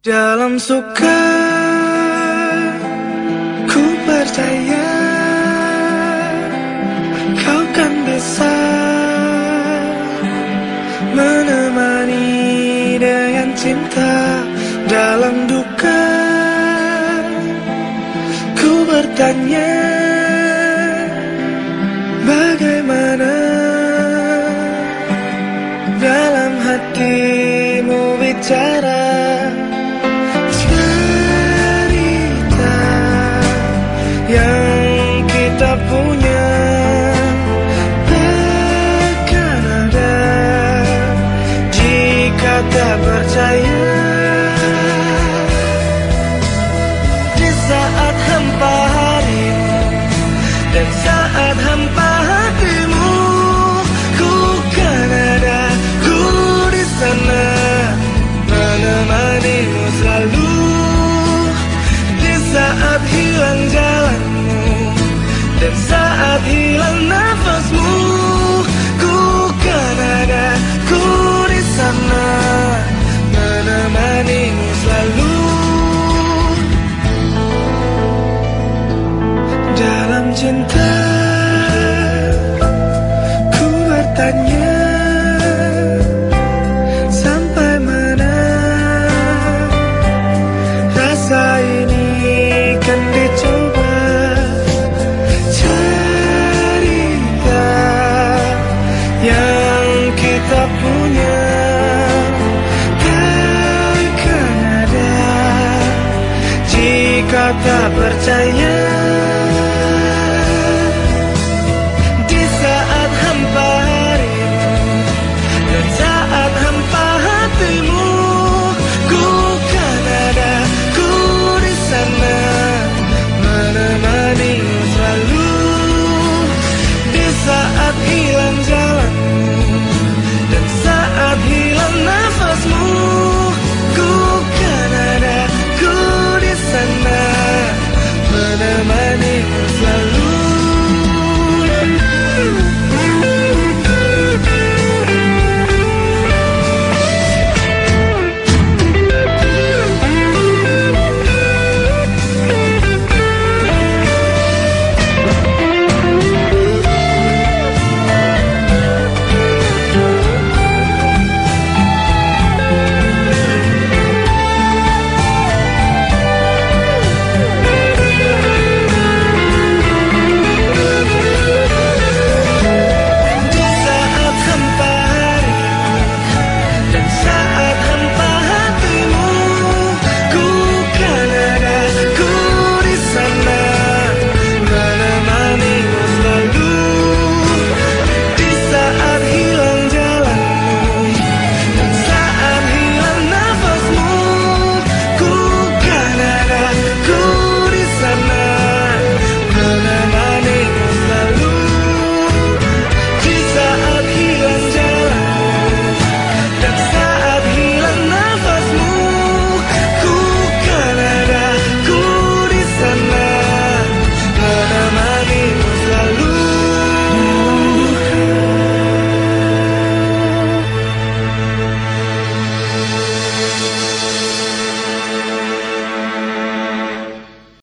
Dalam suka ku percaya kau kan bisa menemani dengan cinta dalam duka. Ku bertanya bagaimana dalam hatimu bicara tak percaya kita punya takkan ada jika tak percaya